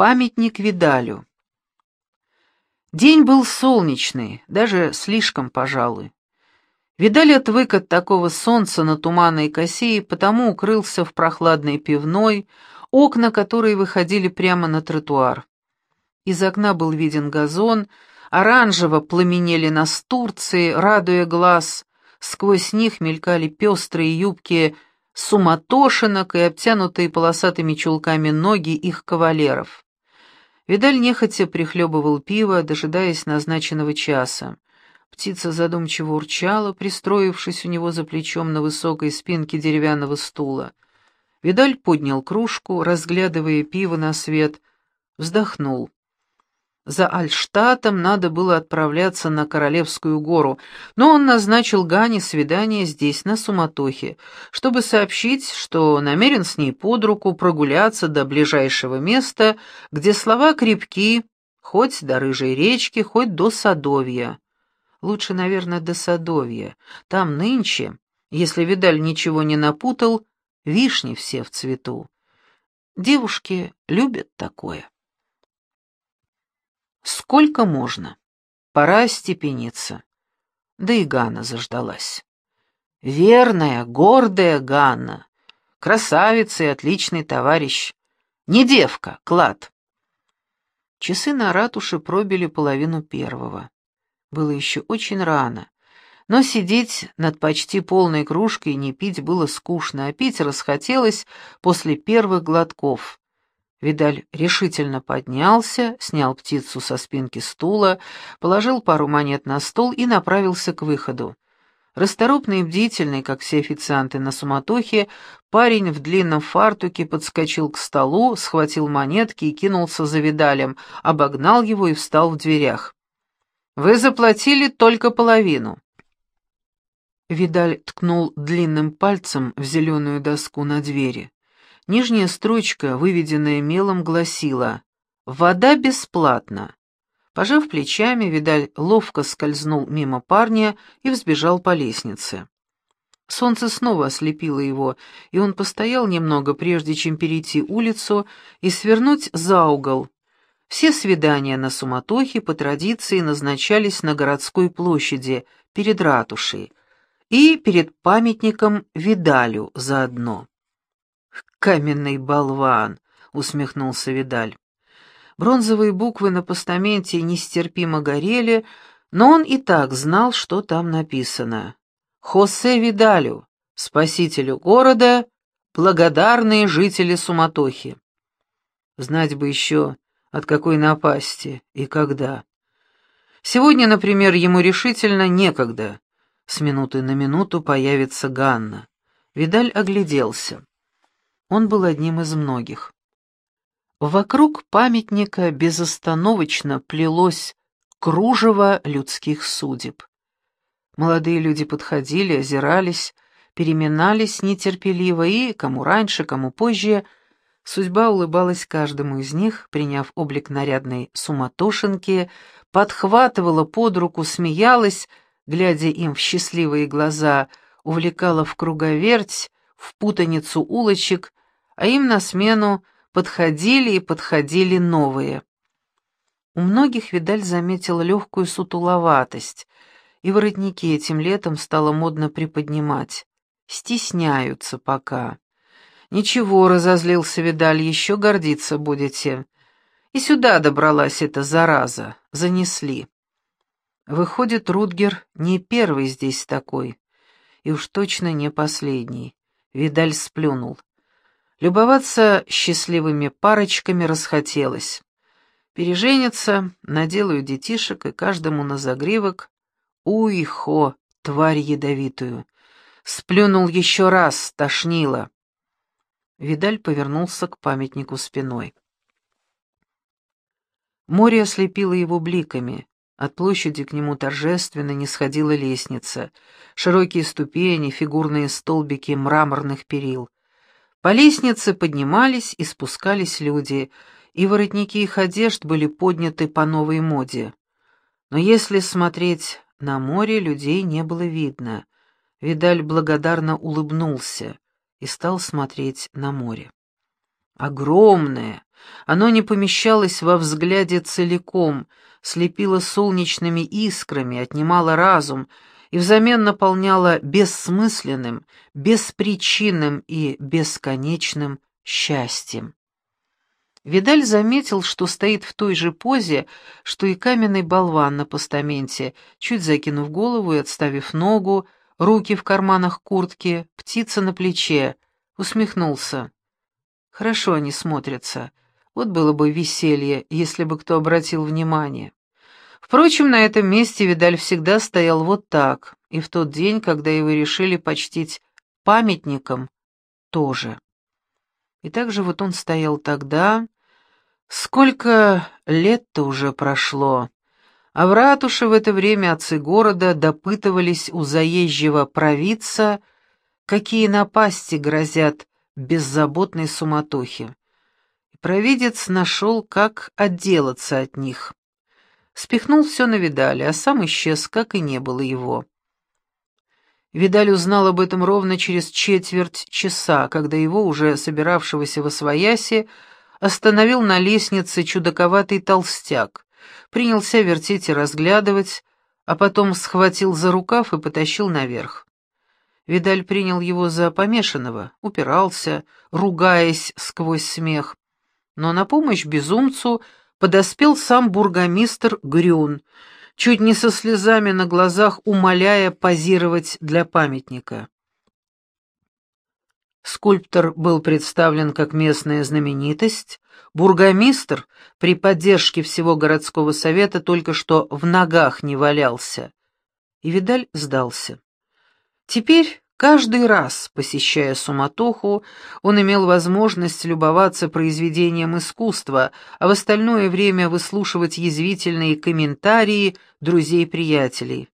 Памятник Видалю. День был солнечный, даже слишком, пожалуй. Видаль отвык от такого солнца на туманной косе и потому укрылся в прохладной пивной, окна которой выходили прямо на тротуар. Из окна был виден газон, оранжево пламенели настурции, радуя глаз, сквозь них мелькали пестрые юбки суматошинок и обтянутые полосатыми чулками ноги их кавалеров. Видаль нехотя прихлебывал пиво, дожидаясь назначенного часа. Птица задумчиво урчала, пристроившись у него за плечом на высокой спинке деревянного стула. Видаль поднял кружку, разглядывая пиво на свет, вздохнул. За Альштатом надо было отправляться на Королевскую гору, но он назначил Гане свидание здесь, на Суматохе, чтобы сообщить, что намерен с ней под руку прогуляться до ближайшего места, где слова крепки, хоть до Рыжей речки, хоть до Садовья. Лучше, наверное, до Садовья. Там нынче, если Видаль ничего не напутал, вишни все в цвету. Девушки любят такое. Сколько можно? Пора степениться. Да и Ганна заждалась. Верная, гордая Ганна. Красавица и отличный товарищ. Не девка, клад. Часы на ратуше пробили половину первого. Было еще очень рано, но сидеть над почти полной кружкой и не пить было скучно, а пить расхотелось после первых глотков. Видаль решительно поднялся, снял птицу со спинки стула, положил пару монет на стол и направился к выходу. Расторопный и бдительный, как все официанты на суматохе, парень в длинном фартуке подскочил к столу, схватил монетки и кинулся за Видалем, обогнал его и встал в дверях. «Вы заплатили только половину». Видаль ткнул длинным пальцем в зеленую доску на двери. Нижняя строчка, выведенная мелом, гласила «Вода бесплатна». Пожав плечами, Видаль ловко скользнул мимо парня и взбежал по лестнице. Солнце снова ослепило его, и он постоял немного, прежде чем перейти улицу и свернуть за угол. Все свидания на суматохе по традиции назначались на городской площади, перед ратушей, и перед памятником Видалю заодно. «Каменный болван!» — усмехнулся Видаль. Бронзовые буквы на постаменте нестерпимо горели, но он и так знал, что там написано. «Хосе Видалю, спасителю города, благодарные жители Суматохи». Знать бы еще, от какой напасти и когда. Сегодня, например, ему решительно некогда. С минуты на минуту появится Ганна. Видаль огляделся. Он был одним из многих. Вокруг памятника безостановочно плелось кружево людских судеб. Молодые люди подходили, озирались, переминались нетерпеливо и, кому раньше, кому позже, судьба улыбалась каждому из них, приняв облик нарядной суматошенки, подхватывала под руку, смеялась, глядя им в счастливые глаза, увлекала в круговерть, в путаницу улочек, а им на смену подходили и подходили новые. У многих Видаль заметил легкую сутуловатость, и воротники этим летом стало модно приподнимать. Стесняются пока. Ничего, разозлился Видаль, еще гордиться будете. И сюда добралась эта зараза, занесли. Выходит, Рутгер не первый здесь такой, и уж точно не последний. Видаль сплюнул. Любоваться счастливыми парочками расхотелось. Переженятся, наделаю детишек и каждому на загривок. Уй-хо, тварь ядовитую. Сплюнул еще раз, тошнило. Видаль повернулся к памятнику спиной. Море ослепило его бликами. От площади к нему торжественно не сходила лестница. Широкие ступени, фигурные столбики мраморных перил — по лестнице поднимались и спускались люди, и воротники их одежд были подняты по новой моде. Но если смотреть на море, людей не было видно. Видаль благодарно улыбнулся и стал смотреть на море. Огромное, Оно не помещалось во взгляде целиком, слепило солнечными искрами, отнимало разум и взамен наполняло бессмысленным, беспричинным и бесконечным счастьем. Видаль заметил, что стоит в той же позе, что и каменный болван на постаменте, чуть закинув голову и отставив ногу, руки в карманах куртки, птица на плече, усмехнулся. Хорошо они смотрятся. Вот было бы веселье, если бы кто обратил внимание. Впрочем, на этом месте Видаль всегда стоял вот так, и в тот день, когда его решили почтить памятником, тоже. И также вот он стоял тогда... Сколько лет-то уже прошло, а в ратуше в это время отцы города допытывались у заезжего провидца, какие напасти грозят беззаботной суматохе. И провидец нашел, как отделаться от них. Спихнул все на Видаля, а сам исчез, как и не было его. Видаль узнал об этом ровно через четверть часа, когда его, уже собиравшегося во свояси, остановил на лестнице чудаковатый толстяк, принялся вертеть и разглядывать, а потом схватил за рукав и потащил наверх. Видаль принял его за помешанного, упирался, ругаясь сквозь смех. Но на помощь безумцу подоспел сам бургомистр Грюн, чуть не со слезами на глазах умоляя позировать для памятника. Скульптор был представлен как местная знаменитость, бургомистр при поддержке всего городского совета только что в ногах не валялся. И Видаль сдался. Теперь Каждый раз, посещая суматоху, он имел возможность любоваться произведением искусства, а в остальное время выслушивать язвительные комментарии друзей-приятелей.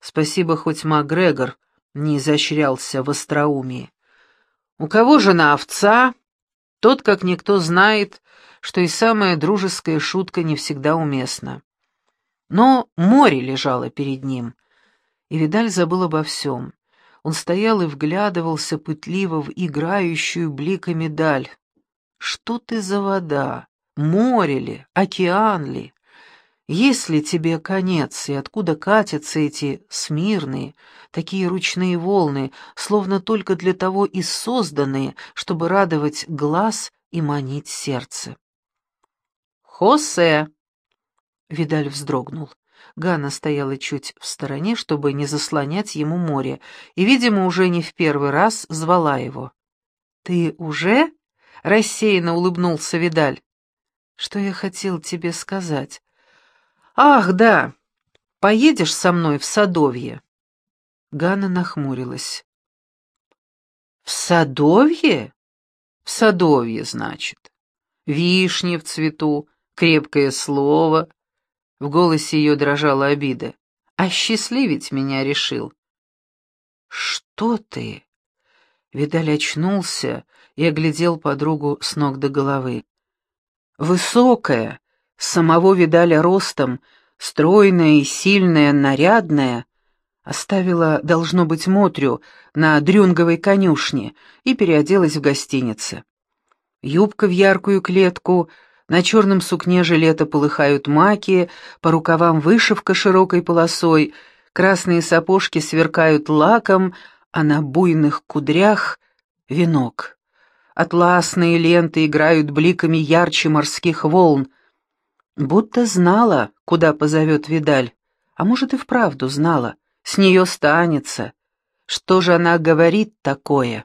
Спасибо, хоть Макгрегор не изощрялся в остроумии. У кого же на овца? Тот, как никто, знает, что и самая дружеская шутка не всегда уместна. Но море лежало перед ним, и Видаль забыл обо всем. Он стоял и вглядывался пытливо в играющую бликами даль. «Что ты за вода? Море ли? Океан ли? Есть ли тебе конец, и откуда катятся эти смирные, такие ручные волны, словно только для того и созданные, чтобы радовать глаз и манить сердце?» «Хосе!» Видаль вздрогнул. Ганна стояла чуть в стороне, чтобы не заслонять ему море, и, видимо, уже не в первый раз звала его. «Ты уже?» — рассеянно улыбнулся Видаль. «Что я хотел тебе сказать?» «Ах, да! Поедешь со мной в Садовье?» Ганна нахмурилась. «В Садовье?» «В Садовье, значит. Вишни в цвету, крепкое слово, в голосе ее дрожала обида. «Осчастливить меня решил». «Что ты?» Видаль очнулся и оглядел подругу с ног до головы. Высокая, самого Видаля ростом, стройная и сильная, нарядная, оставила, должно быть, Мотрю на дрюнговой конюшне и переоделась в гостинице. Юбка в яркую клетку — на черном сукне жилета полыхают маки, по рукавам вышивка широкой полосой, красные сапожки сверкают лаком, а на буйных кудрях — венок. Атласные ленты играют бликами ярче морских волн. Будто знала, куда позовет Видаль, а может и вправду знала, с нее станется. Что же она говорит такое?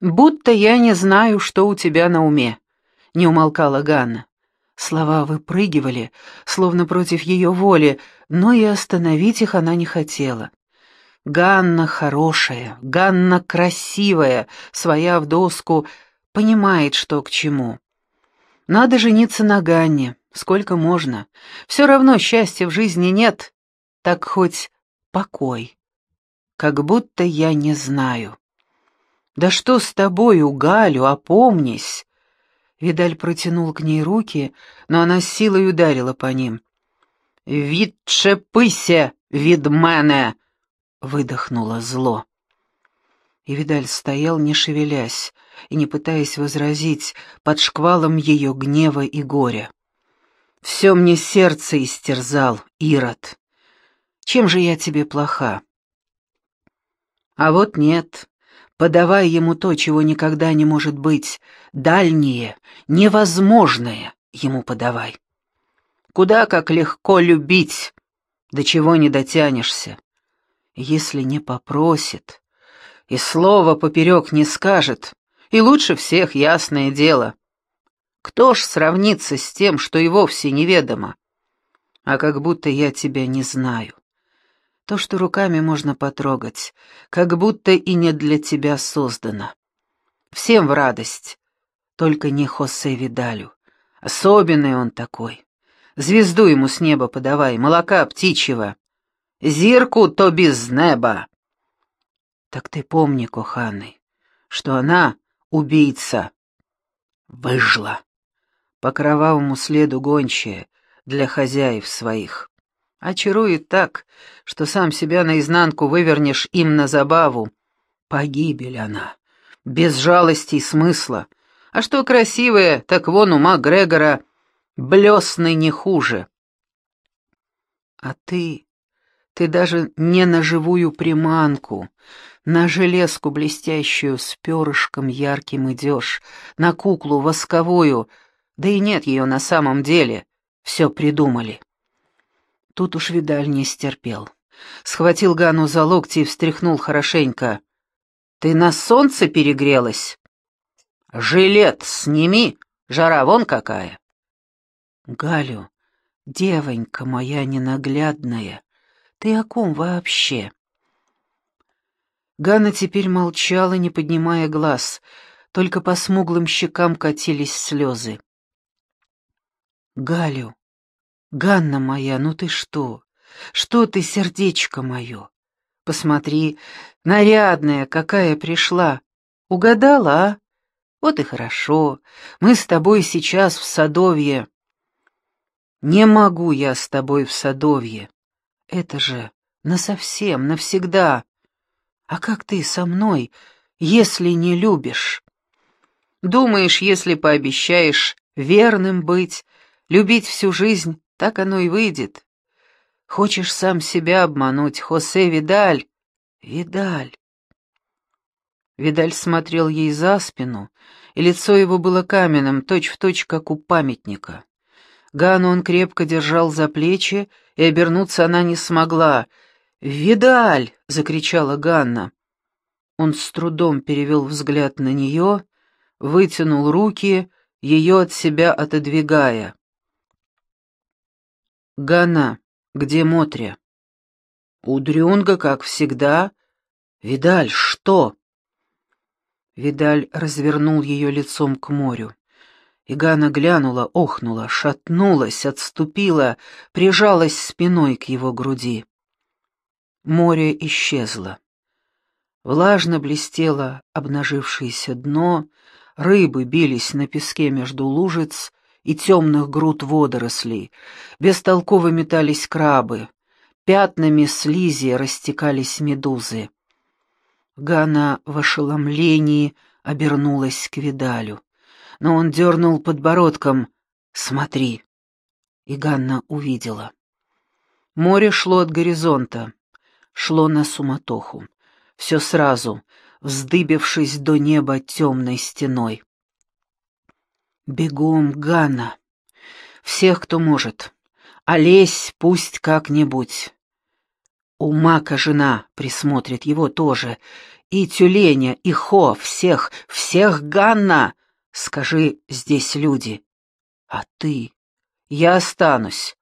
«Будто я не знаю, что у тебя на уме», не умолкала Ганна. Слова выпрыгивали, словно против ее воли, но и остановить их она не хотела. Ганна хорошая, Ганна красивая, своя в доску, понимает, что к чему. Надо жениться на Ганне, сколько можно. Все равно счастья в жизни нет, так хоть покой. Как будто я не знаю. Да что с тобою, Галю, опомнись. Видаль протянул к ней руки, но она силой ударила по ним. «Відчепися від мене!» — выдохнуло зло. И Видаль стоял, не шевелясь, и не пытаясь возразить под шквалом ее гнева и горя. «Все мне сердце истерзал, Ирод. Чем же я тебе плоха?» «А вот нет. Подавай ему то, чего никогда не может быть. Дальнее, невозможное ему подавай. Куда как легко любить, до чего не дотянешься. Если не попросит и слова поперек не скажет, и лучше всех ясное дело. Кто ж сравнится с тем, что и вовсе неведомо? А как будто я тебя не знаю. То, что руками можно потрогать, как будто и не для тебя создано. Всем в радость, только не Хосе Видалю. Особенный он такой. Звезду ему с неба подавай, молока птичьего. Зирку то без неба. Так ты помни, коханый, что она убийца. Выжила. По кровавому следу гончая для хозяев своих. Очарует так, что сам себя наизнанку вывернешь им на забаву. Погибель она, без жалости и смысла. А что красивая, так вон у Макгрегора блесны не хуже. А ты, ты даже не на живую приманку, на железку блестящую с перышком ярким идешь, на куклу восковую, да и нет ее на самом деле, все придумали. Тут уж Видаль не стерпел. Схватил Гану за локти и встряхнул хорошенько. «Ты на солнце перегрелась?» «Жилет сними, жара вон какая!» «Галю, девонька моя ненаглядная, ты о ком вообще?» Ганна теперь молчала, не поднимая глаз, только по смуглым щекам катились слезы. «Галю, Ганна моя, ну ты что? Что ты, сердечко мое? Посмотри, нарядная какая пришла. Угадала, а? Вот и хорошо. Мы с тобой сейчас в Садовье». «Не могу я с тобой в Садовье. Это же насовсем, навсегда. А как ты со мной, если не любишь? Думаешь, если пообещаешь верным быть, любить всю жизнь, так оно и выйдет? Хочешь сам себя обмануть, Хосе Видаль? Видаль. Видаль смотрел ей за спину, и лицо его было каменным, точь-в-точь, точь, как у памятника. Гану он крепко держал за плечи, и обернуться она не смогла — «Видаль!» — закричала Ганна. Он с трудом перевел взгляд на нее, вытянул руки, ее от себя отодвигая. «Ганна, где Мотря?» «У Дрюнга, как всегда. Видаль, что?» Видаль развернул ее лицом к морю. И Ганна глянула, охнула, шатнулась, отступила, прижалась спиной к его груди. Море исчезло. Влажно блестело обнажившееся дно, рыбы бились на песке между лужиц и темных груд водорослей, бестолково метались крабы, пятнами слизи растекались медузы. Гана в ошеломлении обернулась к Видалю, но он дернул подбородком «Смотри!» И Ганна увидела. Море шло от горизонта шло на суматоху. Все сразу, вздыбившись до неба темной стеной. «Бегом, Гана! Всех, кто может! Олесь пусть как-нибудь!» У Мака жена присмотрит его тоже. И тюленя, и Хо, всех, всех Ганна! Скажи, здесь люди. А ты? Я останусь.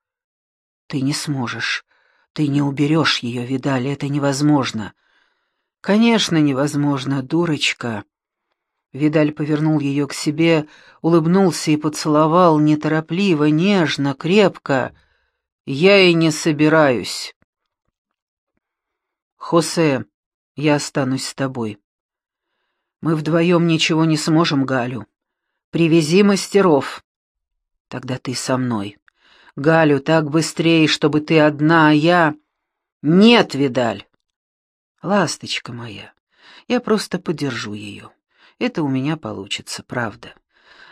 Ты не сможешь. Ты не уберешь ее, Видаль, это невозможно. Конечно, невозможно, дурочка. Видаль повернул ее к себе, улыбнулся и поцеловал неторопливо, нежно, крепко. Я и не собираюсь. Хосе, я останусь с тобой. Мы вдвоем ничего не сможем, Галю. Привези мастеров. Тогда ты со мной. Галю, так быстрее, чтобы ты одна, а я... Нет, Видаль. Ласточка моя, Я просто подержу ее. Это у меня получится, правда.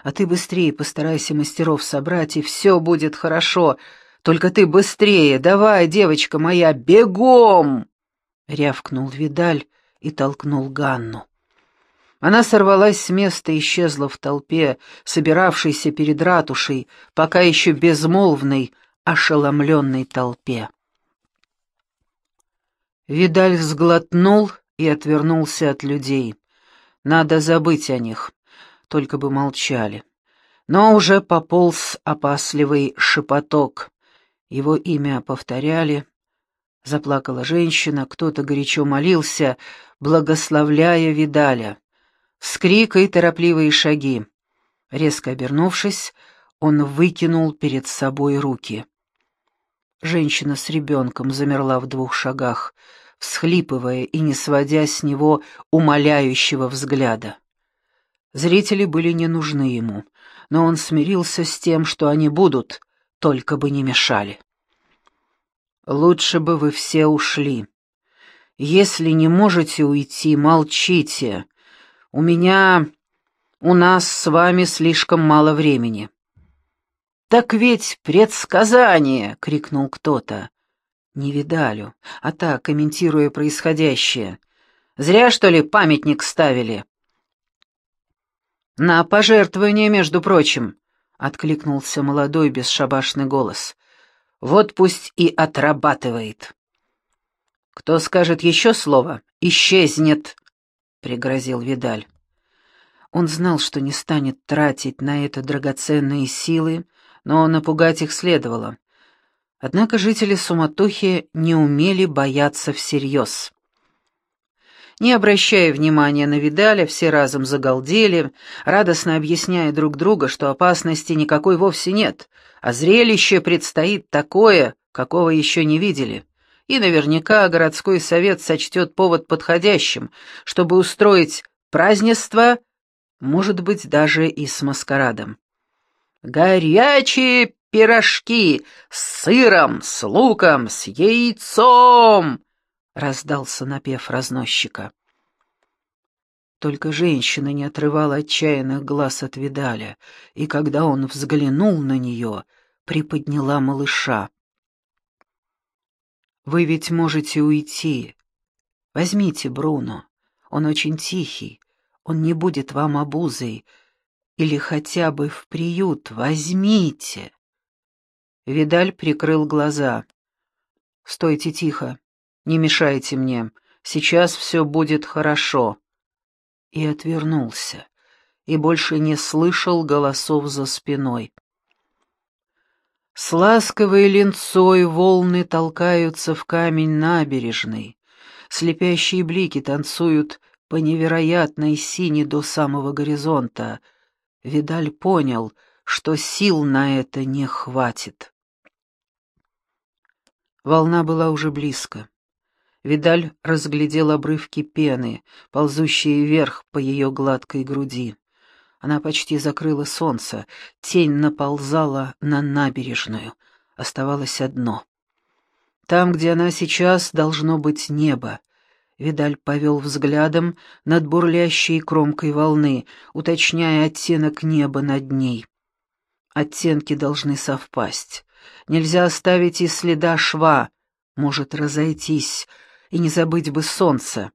А ты быстрее постарайся мастеров собрать, и все будет хорошо. Только ты быстрее, давай, девочка моя, бегом!» Рявкнул Видаль и толкнул Ганну. Она сорвалась с места и исчезла в толпе, собиравшейся перед ратушей, пока еще безмолвной, ошеломленной толпе. Видаль сглотнул и отвернулся от людей. Надо забыть о них, только бы молчали. Но уже пополз опасливый шепоток. Его имя повторяли. Заплакала женщина, кто-то горячо молился, благословляя Видаля. Вскрик и торопливые шаги. Резко обернувшись, он выкинул перед собой руки. Женщина с ребенком замерла в двух шагах, всхлипывая и не сводя с него умоляющего взгляда. Зрители были не нужны ему, но он смирился с тем, что они будут, только бы не мешали. «Лучше бы вы все ушли. Если не можете уйти, молчите. У меня... у нас с вами слишком мало времени». «Так ведь предсказание!» — крикнул кто-то. Не видалю, а так, комментируя происходящее. «Зря, что ли, памятник ставили?» «На пожертвование, между прочим», — откликнулся молодой бесшабашный голос. «Вот пусть и отрабатывает». «Кто скажет еще слово, исчезнет», — пригрозил Видаль. Он знал, что не станет тратить на это драгоценные силы, но напугать их следовало. Однако жители Суматохи не умели бояться всерьез. Не обращая внимания на Видаля, все разом загалдели, радостно объясняя друг друга, что опасности никакой вовсе нет, а зрелище предстоит такое, какого еще не видели. И наверняка городской совет сочтет повод подходящим, чтобы устроить празднество, может быть, даже и с маскарадом. «Горячие пирожки с сыром, с луком, с яйцом!» — раздался напев разносчика. Только женщина не отрывала отчаянных глаз от Видаля, и когда он взглянул на нее, приподняла малыша. «Вы ведь можете уйти. Возьмите Бруно. Он очень тихий, он не будет вам обузой, или хотя бы в приют возьмите. Видаль прикрыл глаза. «Стойте тихо, не мешайте мне, сейчас все будет хорошо». И отвернулся, и больше не слышал голосов за спиной. С ласковой линцой волны толкаются в камень набережной, слепящие блики танцуют по невероятной сине до самого горизонта — Видаль понял, что сил на это не хватит. Волна была уже близко. Видаль разглядел обрывки пены, ползущие вверх по ее гладкой груди. Она почти закрыла солнце, тень наползала на набережную. Оставалось одно. Там, где она сейчас, должно быть небо, Видаль повел взглядом над бурлящей кромкой волны, уточняя оттенок неба над ней. Оттенки должны совпасть. Нельзя оставить и следа шва, может разойтись, и не забыть бы солнце.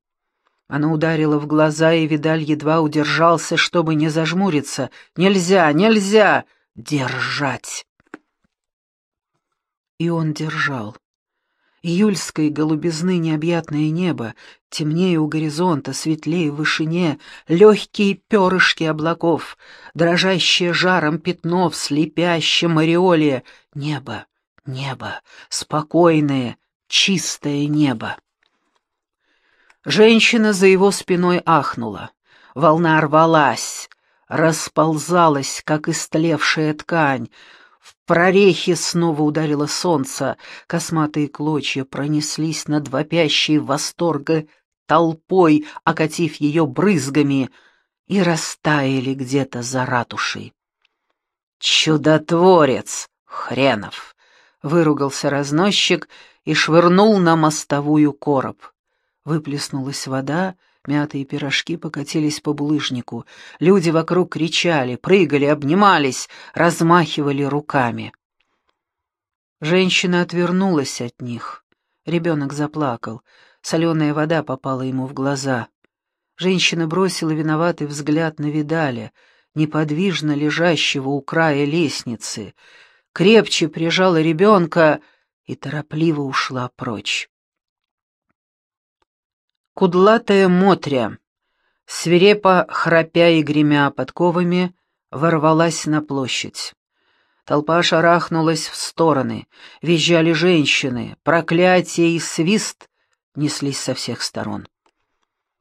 Она ударила в глаза, и Видаль едва удержался, чтобы не зажмуриться. «Нельзя! Нельзя! Держать!» И он держал. Июльской голубизны необъятное небо, темнее у горизонта, светлее в вышине, легкие перышки облаков, дрожащее жаром пятно в слепящем ореоле. Небо, небо, спокойное, чистое небо. Женщина за его спиной ахнула. Волна рвалась, расползалась, как истлевшая ткань, в прорехе снова ударило солнце, косматые клочья пронеслись над вопящей восторга толпой, окатив ее брызгами, и растаяли где-то за ратушей. «Чудотворец! Хренов!» — выругался разносчик и швырнул на мостовую короб. Выплеснулась вода, Мятые пирожки покатились по булыжнику. Люди вокруг кричали, прыгали, обнимались, размахивали руками. Женщина отвернулась от них. Ребенок заплакал. Соленая вода попала ему в глаза. Женщина бросила виноватый взгляд на Видаля, неподвижно лежащего у края лестницы, крепче прижала ребенка и торопливо ушла прочь. Кудлатая Мотря, свирепо храпя и гремя подковами, ворвалась на площадь. Толпа шарахнулась в стороны, визжали женщины, проклятие и свист неслись со всех сторон.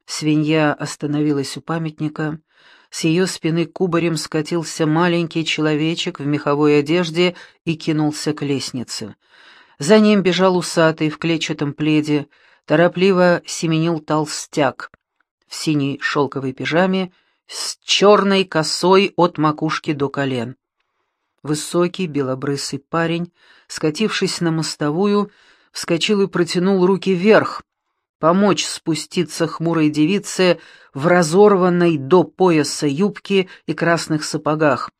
Свинья остановилась у памятника, с ее спины кубарем скатился маленький человечек в меховой одежде и кинулся к лестнице. За ним бежал усатый в клетчатом пледе, торопливо семенил толстяк в синей шелковой пижаме с черной косой от макушки до колен. Высокий белобрысый парень, скатившись на мостовую, вскочил и протянул руки вверх, помочь спуститься хмурой девице в разорванной до пояса юбке и красных сапогах.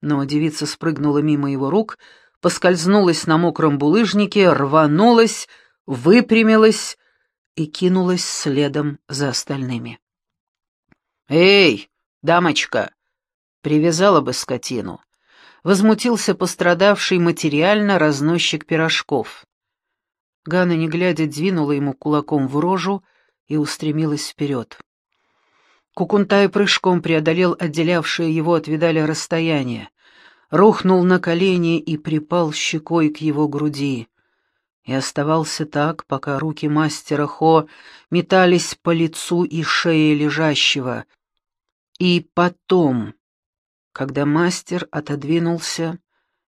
Но девица спрыгнула мимо его рук, поскользнулась на мокром булыжнике, рванулась, выпрямилась и кинулась следом за остальными. «Эй, дамочка!» Привязала бы скотину. Возмутился пострадавший материально разносчик пирожков. Ганна, не глядя, двинула ему кулаком в рожу и устремилась вперед. Кукунтай прыжком преодолел отделявшее его от Видаля расстояние, рухнул на колени и припал щекой к его груди. И оставался так, пока руки мастера Хо метались по лицу и шее лежащего. И потом, когда мастер отодвинулся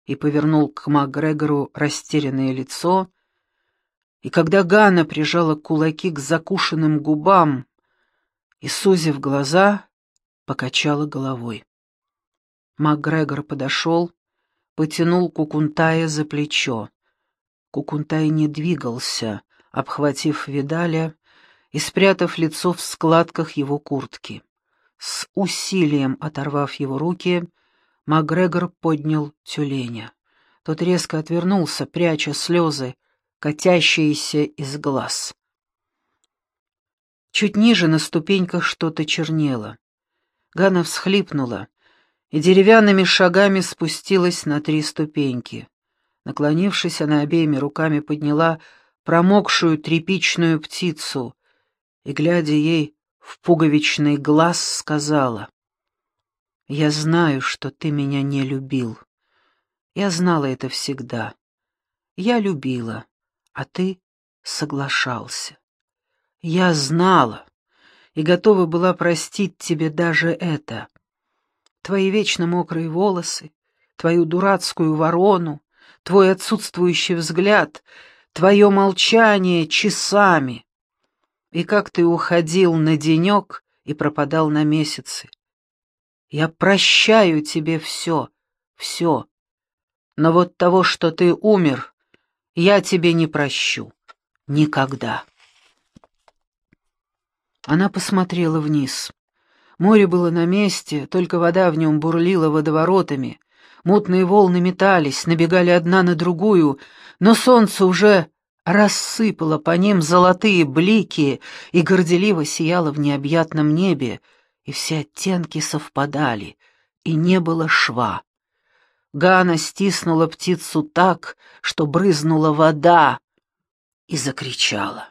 и повернул к Макгрегору растерянное лицо, и когда Ганна прижала кулаки к закушенным губам и, сузив глаза, покачала головой. Макгрегор подошел, потянул Кукунтая за плечо. Кукунтай не двигался, обхватив Видаля и спрятав лицо в складках его куртки. С усилием оторвав его руки, Макгрегор поднял тюленя. Тот резко отвернулся, пряча слезы, катящиеся из глаз. Чуть ниже на ступеньках что-то чернело. Ганна всхлипнула и деревянными шагами спустилась на три ступеньки. Наклонившись, она обеими руками подняла промокшую тряпичную птицу и, глядя ей в пуговичный глаз, сказала, «Я знаю, что ты меня не любил. Я знала это всегда. Я любила, а ты соглашался. Я знала и готова была простить тебе даже это. Твои вечно мокрые волосы, твою дурацкую ворону, твой отсутствующий взгляд, твое молчание часами. И как ты уходил на денек и пропадал на месяцы. Я прощаю тебе все, все. Но вот того, что ты умер, я тебе не прощу. Никогда. Она посмотрела вниз. Море было на месте, только вода в нем бурлила водоворотами. Мутные волны метались, набегали одна на другую, но солнце уже рассыпало по ним золотые блики и горделиво сияло в необъятном небе, и все оттенки совпадали, и не было шва. Гана стиснула птицу так, что брызнула вода, и закричала.